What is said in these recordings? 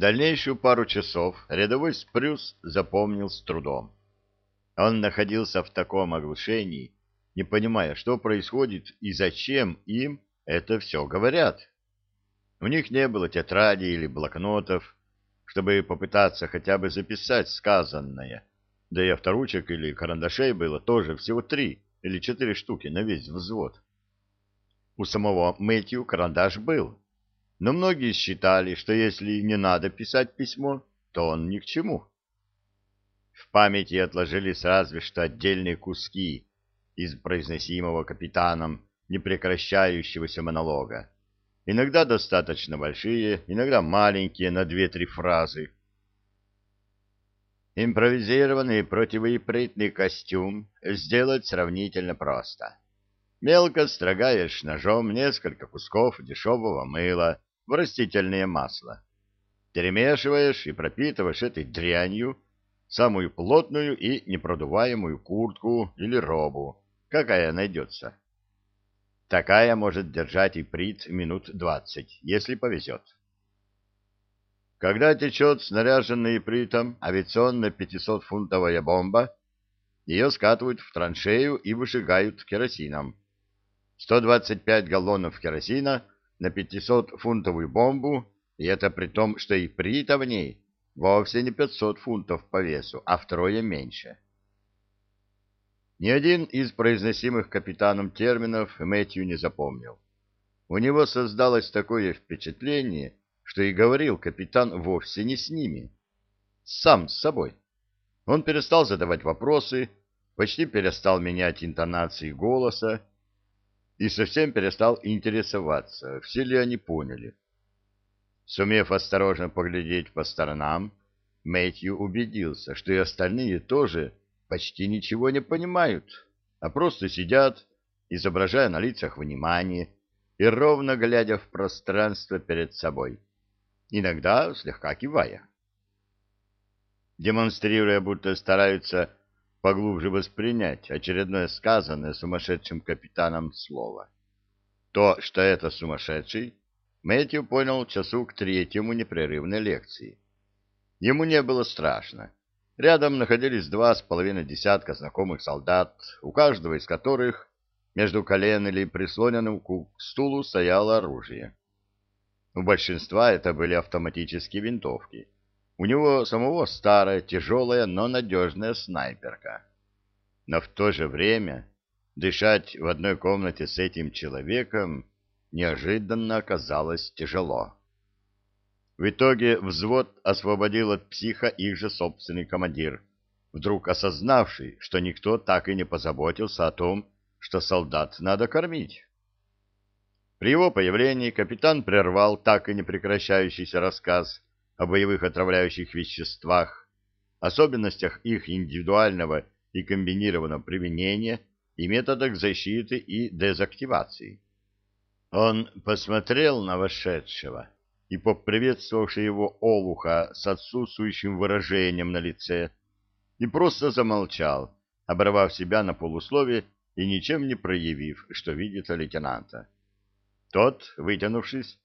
Дальнейшую пару часов рядовой Спрюс запомнил с трудом. Он находился в таком оглушении, не понимая, что происходит и зачем им это все говорят. У них не было тетради или блокнотов, чтобы попытаться хотя бы записать сказанное, да и авторучек или карандашей было тоже всего три или четыре штуки на весь взвод. У самого Мэтью карандаш был, но многие считали, что если не надо писать письмо, то он ни к чему. В памяти отложились разве что отдельные куски из произносимого капитаном непрекращающегося монолога. Иногда достаточно большие, иногда маленькие на две-три фразы. Импровизированный противоипритный костюм сделать сравнительно просто. Мелко строгаешь ножом несколько кусков дешевого мыла, в растительное масло. Перемешиваешь и пропитываешь этой дрянью самую плотную и непродуваемую куртку или робу, какая найдется. Такая может держать и прит минут двадцать, если повезет. Когда течет снаряженная ипритом авиационная 500-фунтовая бомба, ее скатывают в траншею и выжигают керосином. 125 галлонов керосина на 500-фунтовую бомбу, и это при том, что и прита в ней вовсе не 500 фунтов по весу, а втрое меньше. Ни один из произносимых капитаном терминов Мэтью не запомнил. У него создалось такое впечатление, что и говорил капитан вовсе не с ними, сам с собой. Он перестал задавать вопросы, почти перестал менять интонации голоса, и совсем перестал интересоваться, все ли они поняли. Сумев осторожно поглядеть по сторонам, Мэтью убедился, что и остальные тоже почти ничего не понимают, а просто сидят, изображая на лицах внимание и ровно глядя в пространство перед собой, иногда слегка кивая. Демонстрируя, будто стараются поглубже воспринять очередное сказанное сумасшедшим капитаном слово. То, что это сумасшедший, Мэтью понял часу к третьему непрерывной лекции. Ему не было страшно. Рядом находились два с половиной десятка знакомых солдат, у каждого из которых между колен или прислоненным к стулу стояло оружие. У большинства это были автоматические винтовки — у него самого старая, тяжелая, но надежная снайперка. Но в то же время дышать в одной комнате с этим человеком неожиданно оказалось тяжело. В итоге взвод освободил от психа их же собственный командир, вдруг осознавший, что никто так и не позаботился о том, что солдат надо кормить. При его появлении капитан прервал так и не прекращающийся рассказ о боевых отравляющих веществах, особенностях их индивидуального и комбинированного применения и методах защиты и дезактивации. Он посмотрел на вошедшего и, поприветствовавший его олуха с отсутствующим выражением на лице, и просто замолчал, оборвав себя на полуслове и ничем не проявив, что видит лейтенанта. Тот, вытянувшись,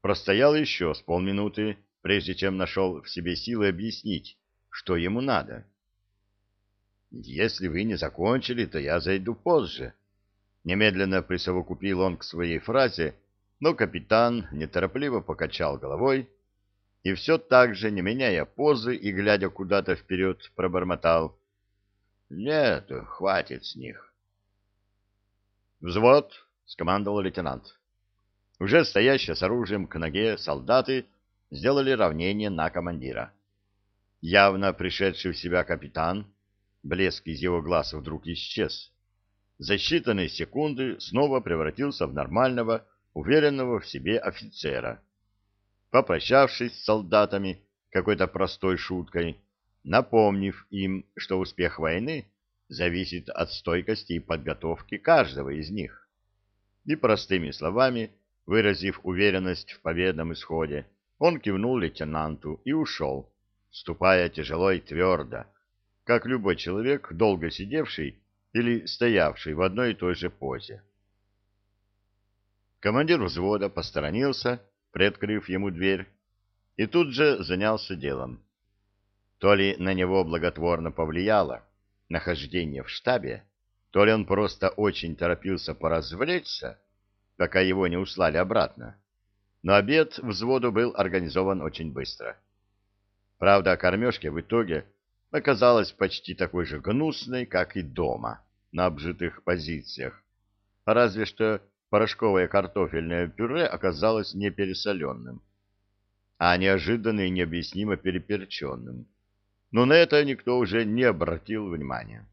простоял еще с полминуты, прежде чем нашел в себе силы объяснить, что ему надо. «Если вы не закончили, то я зайду позже». Немедленно присовокупил он к своей фразе, но капитан неторопливо покачал головой и все так же, не меняя позы и глядя куда-то вперед, пробормотал. «Нет, хватит с них». «Взвод!» — скомандовал лейтенант. Уже стоящие с оружием к ноге солдаты сделали равнение на командира. Явно пришедший в себя капитан, блеск из его глаз вдруг исчез. За считанные секунды снова превратился в нормального, уверенного в себе офицера. Попрощавшись с солдатами какой-то простой шуткой, напомнив им, что успех войны зависит от стойкости и подготовки каждого из них, и простыми словами, выразив уверенность в победном исходе, он кивнул лейтенанту и ушел, ступая тяжело и твердо, как любой человек, долго сидевший или стоявший в одной и той же позе. Командир взвода посторонился, приоткрыв ему дверь, и тут же занялся делом. То ли на него благотворно повлияло нахождение в штабе, то ли он просто очень торопился поразвлечься, пока его не услали обратно. Но обед взводу был организован очень быстро. Правда, кормежка в итоге оказалась почти такой же гнусной, как и дома, на обжитых позициях. Разве что порошковое картофельное пюре оказалось не пересоленным, а неожиданно и необъяснимо переперченным. Но на это никто уже не обратил внимания.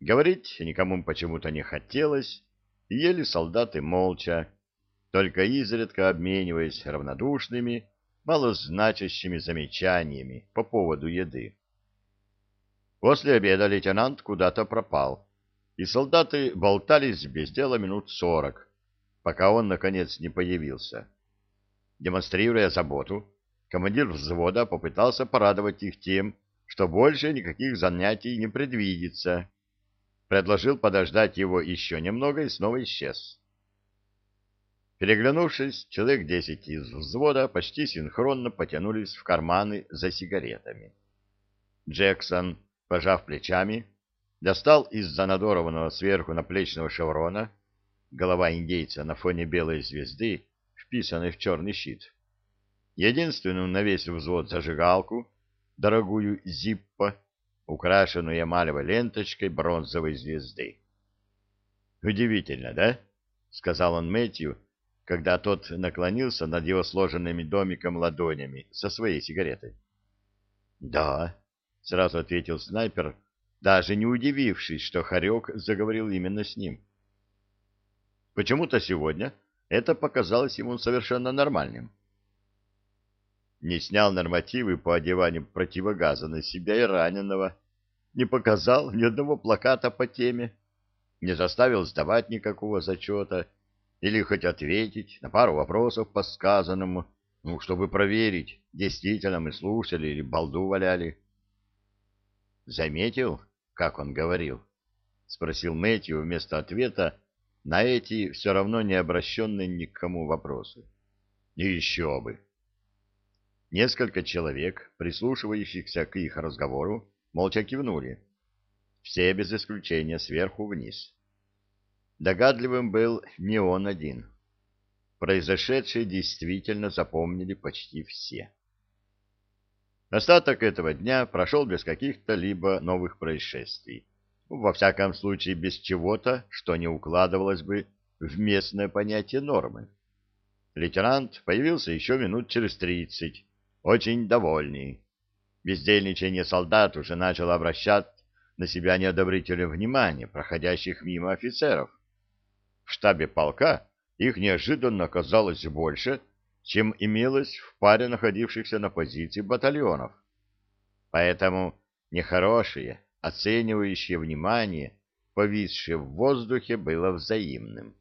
Говорить никому почему-то не хотелось, ели солдаты молча, только изредка обмениваясь равнодушными, малозначащими замечаниями по поводу еды. После обеда лейтенант куда-то пропал, и солдаты болтались без дела минут сорок, пока он, наконец, не появился. Демонстрируя заботу, командир взвода попытался порадовать их тем, что больше никаких занятий не предвидится. Предложил подождать его еще немного и снова исчез. Переглянувшись, человек десять из взвода почти синхронно потянулись в карманы за сигаретами. Джексон, пожав плечами, достал из-за надорванного сверху наплечного шеврона голова индейца на фоне белой звезды, вписанной в черный щит. Единственную весь взвод зажигалку, дорогую «Зиппо», украшенную эмалевой ленточкой бронзовой звезды. «Удивительно, да?» — сказал он Мэтью, когда тот наклонился над его сложенными домиком ладонями со своей сигаретой. «Да», — сразу ответил снайпер, даже не удивившись, что Харек заговорил именно с ним. Почему-то сегодня это показалось ему совершенно нормальным. Не снял нормативы по одеванию противогаза на себя и раненого, не показал ни одного плаката по теме, не заставил сдавать никакого зачета или хоть ответить на пару вопросов по сказанному, ну, чтобы проверить, действительно мы слушали или балду валяли. Заметил, как он говорил? — спросил Мэтью вместо ответа на эти все равно не обращенные ни к кому вопросы. — Еще бы! Несколько человек, прислушивающихся к их разговору, молча кивнули. Все без исключения сверху вниз. Догадливым был не он один. Произошедшее действительно запомнили почти все. Остаток этого дня прошел без каких-то либо новых происшествий. Во всяком случае, без чего-то, что не укладывалось бы в местное понятие нормы. Лейтенант появился еще минут через тридцать, очень довольный. Бездельничание солдат уже начало обращать на себя неодобрительное внимание проходящих мимо офицеров. В штабе полка их неожиданно оказалось больше, чем имелось в паре находившихся на позиции батальонов. Поэтому нехорошее, оценивающее внимание, повисшее в воздухе, было взаимным.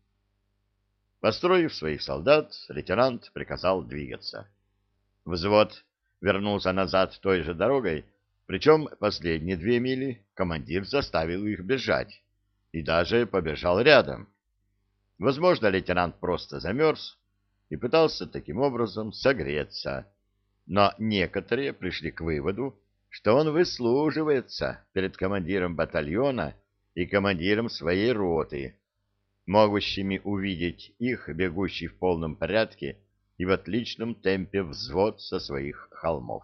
Построив своих солдат, лейтенант приказал двигаться. Взвод вернулся назад той же дорогой, причем последние две мили командир заставил их бежать и даже побежал рядом. Возможно, лейтенант просто замерз, и пытался таким образом согреться. Но некоторые пришли к выводу, что он выслуживается перед командиром батальона и командиром своей роты, могущими увидеть их, бегущий в полном порядке и в отличном темпе взвод со своих холмов.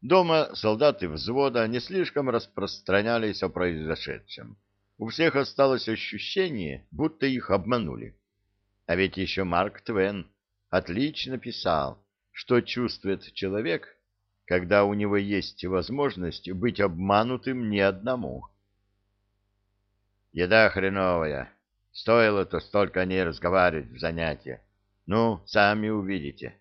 Дома солдаты взвода не слишком распространялись о произошедшем. У всех осталось ощущение, будто их обманули. А ведь еще Марк Твен отлично писал, что чувствует человек, когда у него есть возможность быть обманутым не одному. Еда хреновая. Стоило-то столько не разговаривать в занятия. Ну, сами увидите.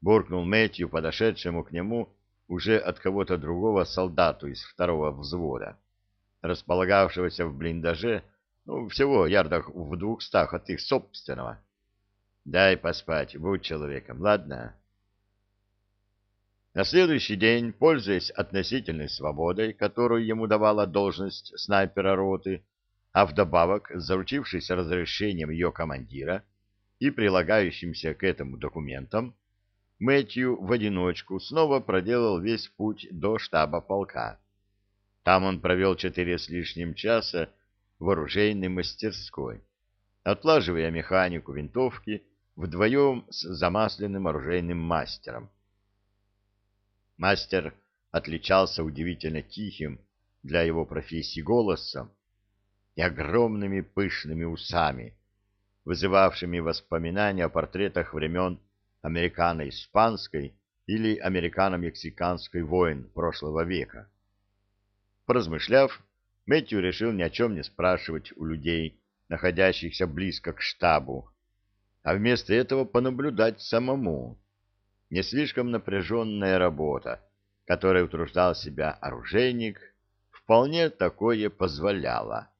Буркнул Мэтью, подошедшему к нему уже от кого-то другого солдату из второго взвода, располагавшегося в блиндаже, ну, всего ярдах в двухстах от их собственного. Дай поспать, будь человеком, ладно? На следующий день, пользуясь относительной свободой, которую ему давала должность снайпера роты, а вдобавок заручившись разрешением ее командира и прилагающимся к этому документам, Мэтью в одиночку снова проделал весь путь до штаба полка. Там он провел четыре с лишним часа в оружейной мастерской, отлаживая механику винтовки вдвоем с замасленным оружейным мастером. Мастер отличался удивительно тихим для его профессии голосом и огромными пышными усами, вызывавшими воспоминания о портретах времен американо-испанской или американо-мексиканской войн прошлого века. Поразмышляв, Мэтью решил ни о чем не спрашивать у людей, находящихся близко к штабу, а вместо этого понаблюдать самому. Не слишком напряженная работа, которой утруждал себя оружейник, вполне такое позволяла.